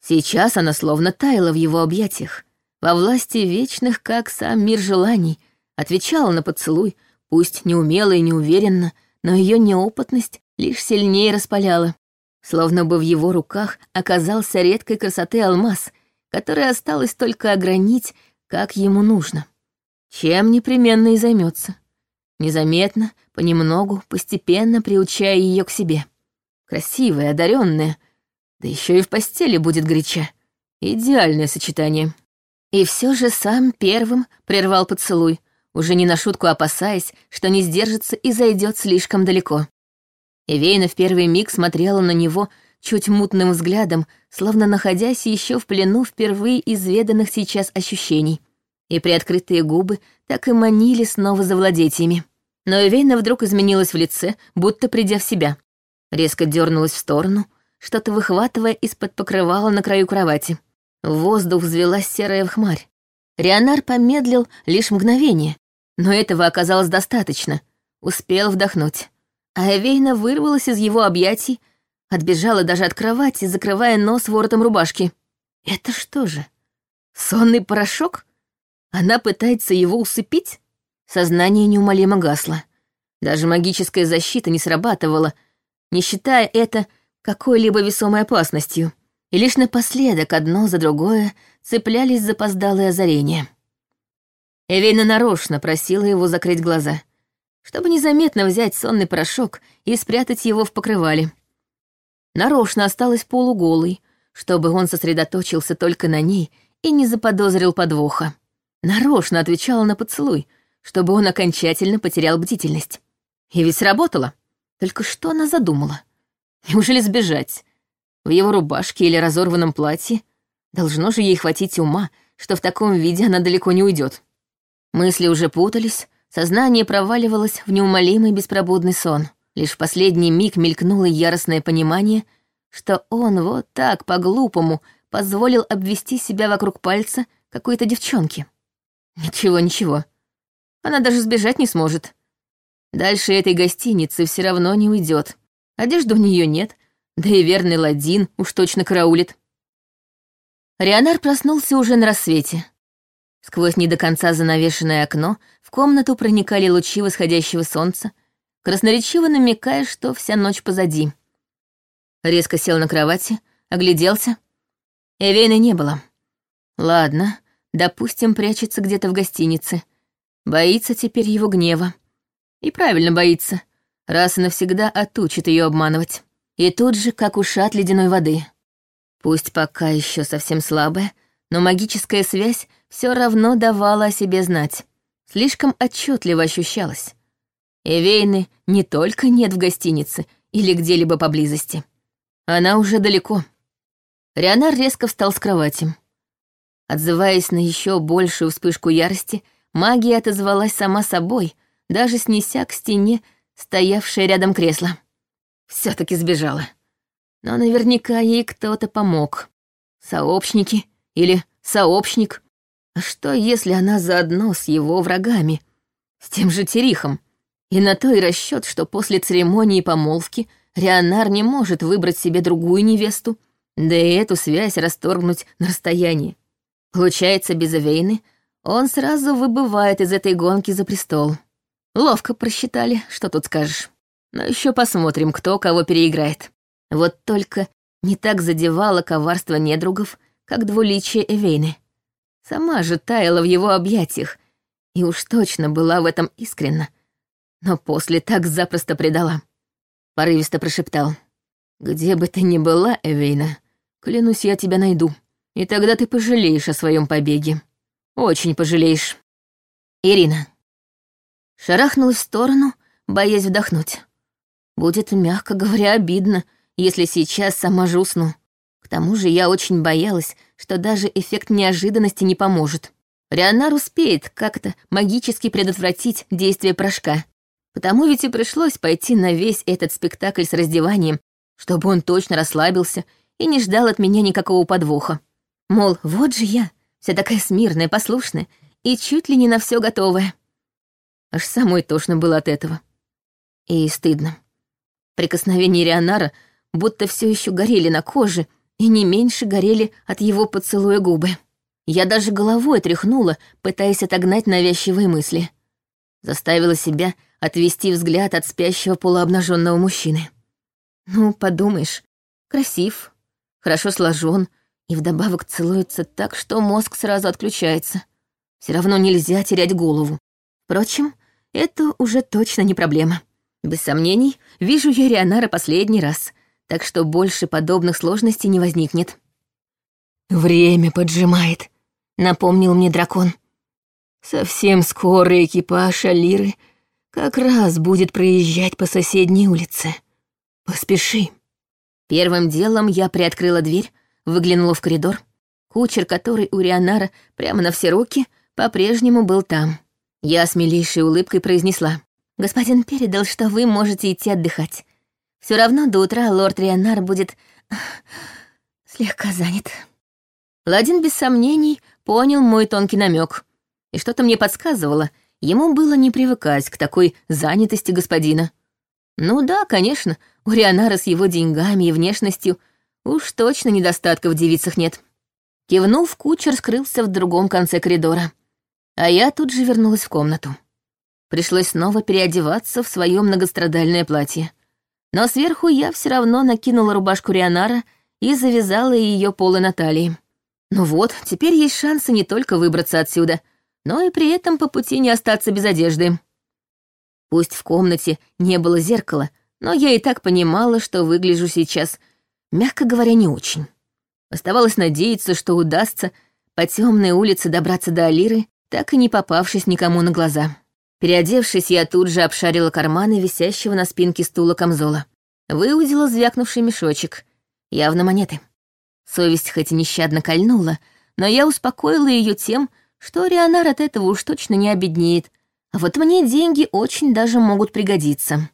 A: Сейчас она словно таяла в его объятиях, во власти вечных, как сам мир желаний, отвечала на поцелуй, пусть неумело и неуверенно, но ее неопытность лишь сильнее распаляла. Словно бы в его руках оказался редкой красоты алмаз, который осталось только огранить, как ему нужно. Чем непременно и займется. Незаметно, понемногу, постепенно приучая ее к себе. Красивая, одаренная, да еще и в постели будет горяча. Идеальное сочетание. И все же сам первым прервал поцелуй, уже не на шутку опасаясь, что не сдержится и зайдет слишком далеко. Эвейна в первый миг смотрела на него чуть мутным взглядом, словно находясь еще в плену впервые изведанных сейчас ощущений. И приоткрытые губы так и манили снова завладеть ими. Но Эвейна вдруг изменилась в лице, будто придя в себя. Резко дернулась в сторону, что-то выхватывая из-под покрывала на краю кровати. В воздух взвелась серая хмарь. Рионар помедлил лишь мгновение, но этого оказалось достаточно. Успел вдохнуть а Эвейна вырвалась из его объятий, отбежала даже от кровати, закрывая нос воротом рубашки. Это что же? Сонный порошок? Она пытается его усыпить? Сознание неумолимо гасло. Даже магическая защита не срабатывала, не считая это какой-либо весомой опасностью. И лишь напоследок одно за другое цеплялись запоздалые озарения. Эвейна нарочно просила его закрыть глаза — чтобы незаметно взять сонный порошок и спрятать его в покрывале. Нарочно осталась полуголой, чтобы он сосредоточился только на ней и не заподозрил подвоха. Нарочно отвечала на поцелуй, чтобы он окончательно потерял бдительность. И ведь сработало. Только что она задумала? Неужели сбежать? В его рубашке или разорванном платье? Должно же ей хватить ума, что в таком виде она далеко не уйдет. Мысли уже путались, Сознание проваливалось в неумолимый беспробудный сон.
B: Лишь в последний миг мелькнуло яростное понимание, что он вот так, по-глупому, позволил обвести себя вокруг пальца какой-то девчонки. Ничего, ничего. Она даже сбежать не сможет. Дальше этой гостиницы все равно не уйдет. Одежды у нее нет, да и верный ладин уж точно караулит. Рионар проснулся уже на рассвете. Сквозь не до конца занавешенное окно в комнату проникали лучи восходящего солнца, красноречиво намекая, что вся ночь позади. Резко сел на кровати, огляделся. Эвейны не было. Ладно, допустим, прячется где-то в гостинице. Боится теперь его гнева. И правильно боится, раз и навсегда отучит ее обманывать. И тут же, как ушат ледяной воды. Пусть пока еще совсем слабая, но магическая связь все равно давала о себе знать. Слишком отчетливо ощущалась. Эвейны не только нет в гостинице или где-либо поблизости. Она уже далеко. Рионар резко встал с кровати. Отзываясь на еще большую вспышку ярости, магия отозвалась сама собой, даже снеся к стене стоявшее рядом кресло. все таки сбежала. Но наверняка ей кто-то помог. Сообщники или сообщник. Что, если она заодно с его врагами? С тем же Терихом? И на то и расчет, что после церемонии помолвки Рионар не может выбрать себе другую невесту, да и эту связь расторгнуть на расстоянии. Получается, без Эвейны он сразу выбывает из этой гонки за престол. Ловко просчитали, что тут скажешь. Но еще посмотрим, кто кого переиграет. Вот только не так задевало коварство недругов, как двуличие Эвейны. Сама же таяла в его объятиях, и уж точно была в этом искренна, но после так запросто предала. Порывисто прошептал. «Где бы ты ни была, Эвейна, клянусь, я тебя найду, и тогда ты пожалеешь о своем побеге. Очень пожалеешь. Ирина». Шарахнулась в сторону, боясь вдохнуть. Будет, мягко говоря, обидно, если сейчас сама же усну. К тому же я очень боялась, что даже эффект неожиданности не поможет. Рионар успеет как-то магически предотвратить действие порошка. Потому ведь и пришлось пойти на весь этот спектакль с раздеванием, чтобы он точно расслабился и не ждал от меня никакого подвоха. Мол, вот же я, вся такая смирная, послушная и чуть ли не на все готовая. Аж самой тошно было от этого. И стыдно. Прикосновения Рионара будто все еще горели на коже и не меньше горели от его поцелуя губы. Я даже головой тряхнула, пытаясь отогнать навязчивые мысли. Заставила себя отвести взгляд от спящего полуобнаженного мужчины. Ну, подумаешь, красив, хорошо сложен и вдобавок целуется так, что мозг сразу отключается. Все равно нельзя терять голову. Впрочем, это уже точно не проблема. Без сомнений, вижу я Рионара последний раз, так что больше подобных сложностей не возникнет. «Время поджимает», — напомнил мне дракон. «Совсем скоро экипаж Алиры как раз будет проезжать по соседней улице. Поспеши. Первым делом я приоткрыла дверь, выглянула в коридор. Кучер, который у Рионара прямо на все руки, по-прежнему был там. Я с милейшей улыбкой произнесла. «Господин передал, что вы можете идти отдыхать. Все равно до утра лорд Рионар будет... слегка занят». Ладин без сомнений понял мой тонкий намек, и что-то мне подсказывало, Ему было не привыкать к такой занятости господина. Ну да, конечно, у Рионара с его деньгами и внешностью уж точно недостатков в девицах нет. Кивнув, кучер скрылся в другом конце коридора. А я тут же вернулась в комнату. Пришлось снова переодеваться в свое многострадальное платье. Но сверху я все равно накинула рубашку Рионара и завязала ее полы на талии. Ну вот, теперь есть шансы не только выбраться отсюда, но и при этом по пути не остаться без одежды. Пусть в комнате не было зеркала, но я и так понимала, что выгляжу сейчас, мягко говоря, не очень. Оставалось надеяться, что удастся по темной улице добраться до Алиры, так и не попавшись никому на глаза. Переодевшись, я тут же обшарила карманы висящего на спинке стула камзола. Выудила звякнувший мешочек. Явно монеты. Совесть хоть и нещадно кольнула, но я успокоила ее тем, что Рионар от этого уж точно не обеднеет, а вот мне деньги очень даже могут пригодиться.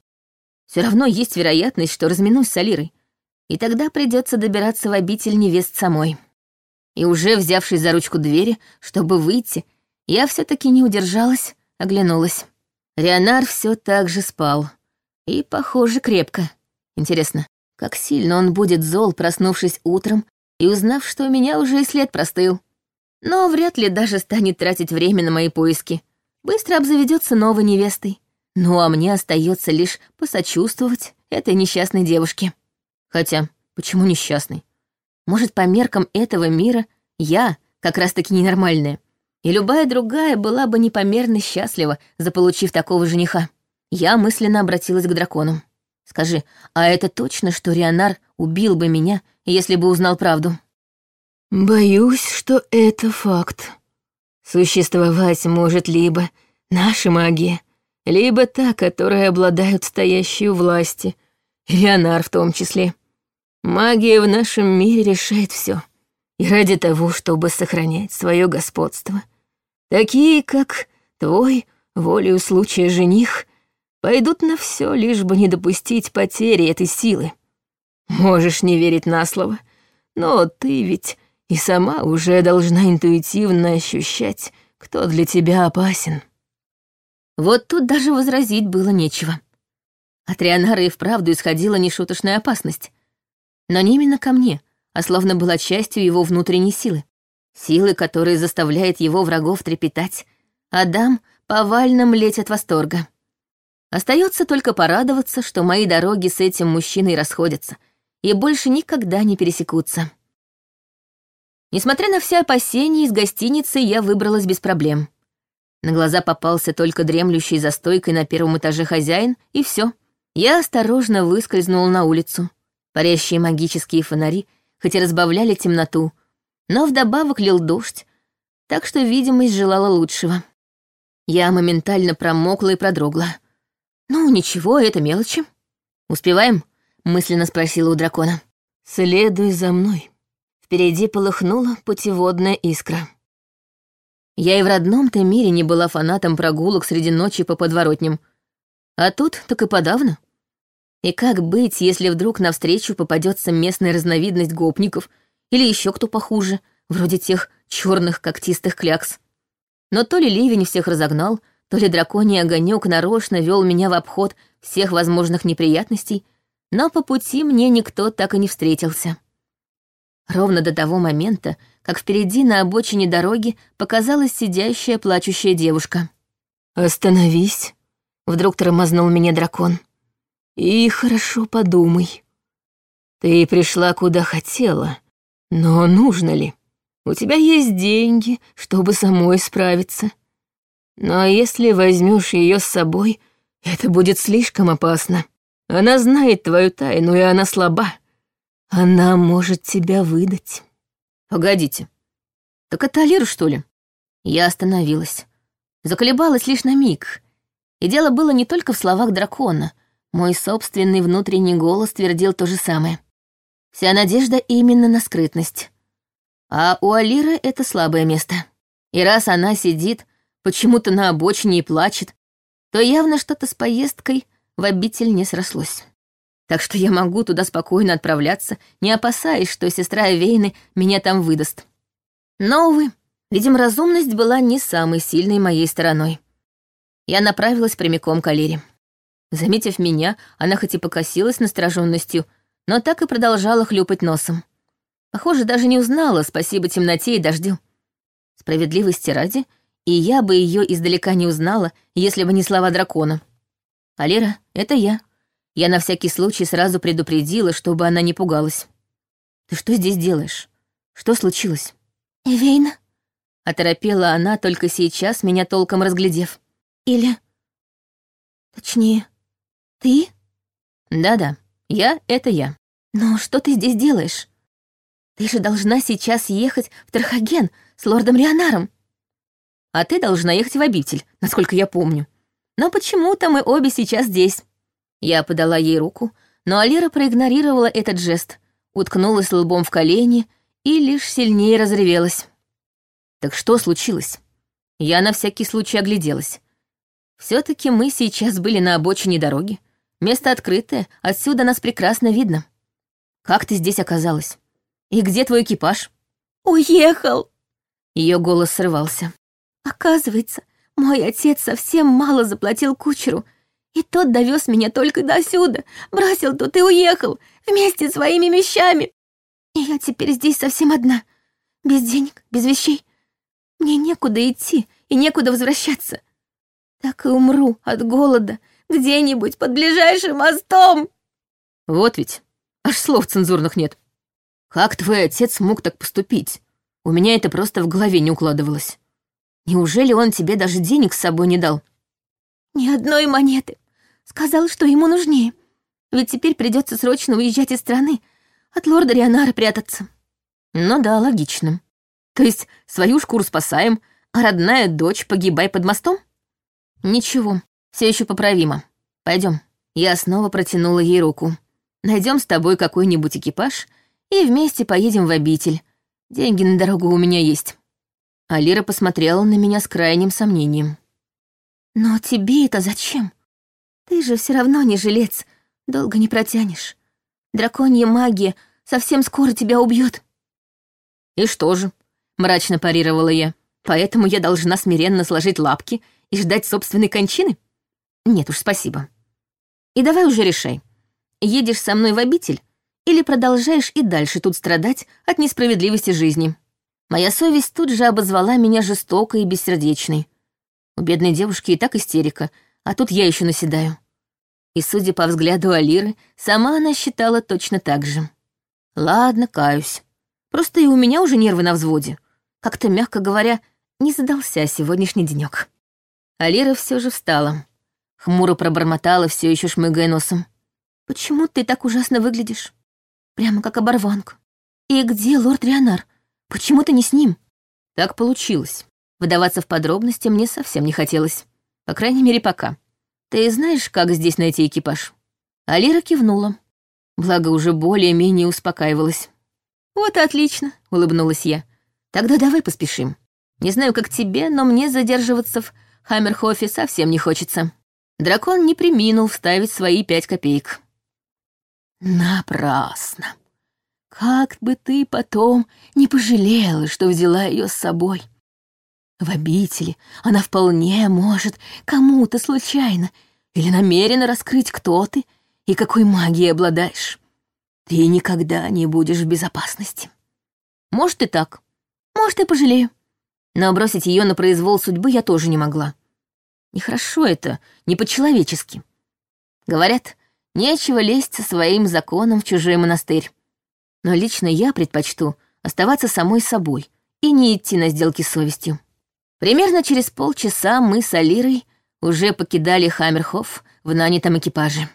B: Все равно есть вероятность, что разминусь с Алирой. И тогда придется добираться в обитель невест самой. И уже взявшись за ручку двери, чтобы выйти, я все таки не удержалась, оглянулась. Рионар все так же спал. И, похоже, крепко. Интересно, как сильно он будет зол, проснувшись утром и узнав, что у меня уже и след простыл. Но вряд ли даже станет тратить время на мои поиски. Быстро обзаведется новой невестой. Ну а мне остается лишь посочувствовать этой несчастной девушке. Хотя, почему несчастной? Может, по меркам этого мира я как раз-таки ненормальная. И любая другая была бы непомерно счастлива, заполучив такого жениха. Я мысленно обратилась к дракону. Скажи, а это точно, что Рионар убил бы меня, если бы узнал правду?
A: Боюсь, что это факт. Существовать может либо наша магия, либо та, которая обладают стоящей у власти, Рионар в том числе. Магия в нашем мире решает все. И ради того, чтобы сохранять свое господство, такие, как твой, волею случая жених, пойдут на все, лишь бы не допустить потери этой силы. Можешь не верить на слово, но ты ведь и сама уже должна интуитивно ощущать, кто для тебя опасен.
B: Вот тут даже возразить было нечего. От Рионара и вправду исходила нешуточная опасность. Но не именно ко мне, а словно была частью его внутренней силы. Силы, которая заставляет его врагов трепетать, а дам повально млеть от восторга. Остается только порадоваться, что мои дороги с этим мужчиной расходятся и больше никогда не пересекутся. Несмотря на все опасения, из гостиницы я выбралась без проблем. На глаза попался только дремлющий за стойкой на первом этаже хозяин, и все. Я осторожно выскользнула на улицу. Парящие магические фонари хоть и разбавляли темноту, но вдобавок лил дождь, так что видимость желала лучшего. Я моментально промокла и продрогла. «Ну, ничего, это мелочи. Успеваем?» — мысленно спросила у дракона.
A: «Следуй за мной». Впереди полыхнула путеводная искра.
B: Я и в родном-то мире не была фанатом прогулок среди ночи по подворотням. А тут так и подавно. И как быть, если вдруг навстречу попадется местная разновидность гопников или еще кто похуже, вроде тех черных когтистых клякс? Но то ли ливень всех разогнал, то ли драконий огонек нарочно вел меня в обход всех возможных неприятностей, но по пути мне никто так и не встретился. Ровно до того момента, как впереди на обочине дороги показалась сидящая плачущая девушка.
A: «Остановись», — вдруг тормознул меня дракон. «И хорошо подумай. Ты пришла куда хотела, но нужно ли? У тебя есть деньги, чтобы самой справиться. Но если возьмешь ее с собой, это будет слишком опасно. Она знает твою тайну, и она слаба. Она может тебя выдать.
B: Погодите. Так это Алира, что ли? Я остановилась. Заколебалась лишь на миг. И дело было не только в словах дракона. Мой собственный внутренний голос твердил то же самое. Вся надежда именно на скрытность. А у Алиры это слабое место. И раз она сидит почему-то на обочине и плачет, то явно что-то с поездкой в обитель не срослось. Так что я могу туда спокойно отправляться, не опасаясь, что сестра Эвейны меня там выдаст. Но, увы, видимо, разумность была не самой сильной моей стороной. Я направилась прямиком к Алире. Заметив меня, она хоть и покосилась настороженностью, но так и продолжала хлюпать носом. Похоже, даже не узнала, спасибо темноте и дождю. Справедливости ради, и я бы ее издалека не узнала, если бы не слова дракона. «Алира, это я», я на всякий случай сразу предупредила, чтобы она не пугалась. «Ты что здесь делаешь? Что случилось?»
A: «Эвейна?»
B: — оторопела она, только сейчас меня толком разглядев.
A: «Или... Точнее, ты?»
B: «Да-да, я — это я».
A: «Но что ты здесь делаешь? Ты же должна сейчас ехать в Тархаген с лордом Рионаром».
B: «А ты должна ехать в обитель, насколько я помню. Но почему-то мы обе сейчас здесь». Я подала ей руку, но Алира проигнорировала этот жест, уткнулась лбом в колени и лишь сильнее разревелась. Так что случилось? Я на всякий случай огляделась. все таки мы сейчас были на обочине дороги. Место открытое, отсюда нас прекрасно видно. Как ты здесь оказалась? И где твой экипаж?»
A: «Уехал!»
B: Ее голос срывался.
A: «Оказывается, мой отец совсем мало заплатил кучеру, и тот довез меня только до сюда, бросил тут и уехал, вместе с своими вещами. И я теперь здесь совсем одна, без денег, без вещей. Мне некуда идти и некуда возвращаться. Так и умру от голода где-нибудь под ближайшим мостом.
B: Вот ведь, аж слов цензурных нет. Как твой отец мог так поступить? У меня это просто в голове не укладывалось. Неужели он тебе даже денег с собой не дал?
A: Ни одной монеты. Сказал, что ему нужнее. Ведь теперь придется срочно уезжать из страны, от лорда Рионара прятаться.
B: Ну да, логично. То есть свою шкуру спасаем, а родная дочь погибай под мостом? Ничего, все еще поправимо. Пойдем. Я снова протянула ей руку. Найдем с тобой какой-нибудь экипаж и вместе поедем в обитель. Деньги на дорогу у меня есть. Алира посмотрела на меня с крайним сомнением.
A: Но тебе это зачем? Ты же все равно не жилец, долго не протянешь. Драконья магия совсем скоро тебя убьет.
B: И что же? Мрачно парировала я. Поэтому я должна смиренно сложить лапки и ждать собственной кончины? Нет уж, спасибо. И давай уже решай. Едешь со мной в обитель или продолжаешь и дальше тут страдать от несправедливости жизни? Моя совесть тут же обозвала меня жестокой и бессердечной. У бедной девушки и так истерика, а тут я еще наседаю. И, судя по взгляду Алиры, сама она считала точно так же. Ладно, каюсь. Просто и у меня уже нервы на взводе. Как-то, мягко говоря, не задался сегодняшний денек. Алира все же встала. Хмуро пробормотала, все еще шмыгая носом.
A: «Почему ты так ужасно выглядишь? Прямо как оборванка. И где лорд Рионар? Почему ты не с ним?»
B: Так получилось. Выдаваться в подробности мне совсем не хотелось. По крайней мере, пока. Ты знаешь, как здесь найти экипаж?» Алира кивнула. Благо, уже более-менее успокаивалась. «Вот и отлично», — улыбнулась я. «Тогда давай поспешим. Не знаю, как тебе, но мне задерживаться в Хаммерхофе совсем не хочется». Дракон не приминул вставить свои пять копеек.
A: «Напрасно. Как бы ты потом не пожалела, что взяла ее с собой. В обители она вполне может кому-то случайно или намеренно раскрыть, кто ты и какой магией обладаешь. Ты никогда не будешь в безопасности.
B: Может и так. Может, и пожалею. Но бросить ее на произвол судьбы я тоже не могла. Нехорошо это, не по-человечески. Говорят, нечего лезть со своим законом в чужой монастырь. Но лично я предпочту оставаться самой собой и не идти на сделки с совестью. Примерно через полчаса мы с Алирой уже покидали Хаммерхоф в нанятом экипаже.